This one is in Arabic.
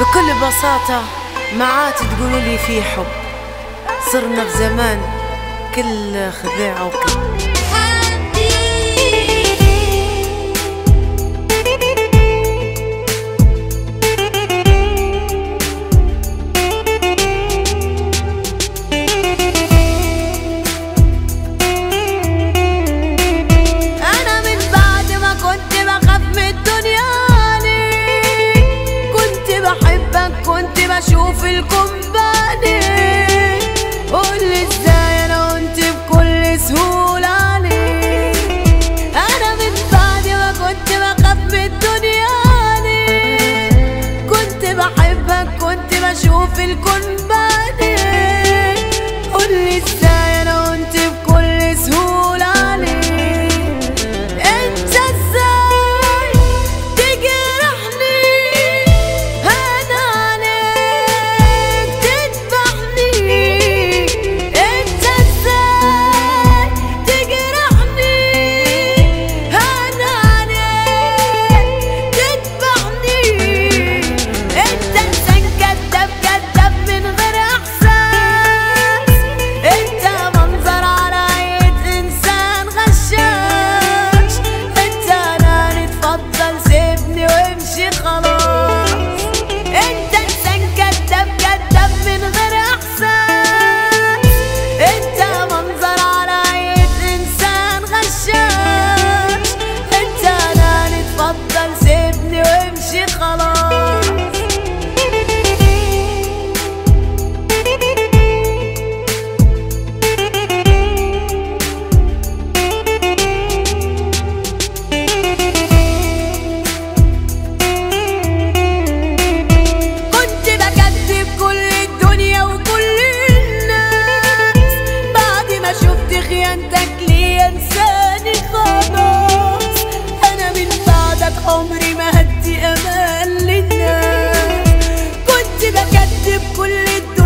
بكل بساطة ما عاد تقولوا لي في حب. صرنا في زمان كل خداع وكل. الكومباني قول إزاي أنا وأنت بكل سهولة عليك أنا من بعدي ما كنت بخاف من الدنيا دي كنت بحبك كنت بشوف الكون بكل الدنيا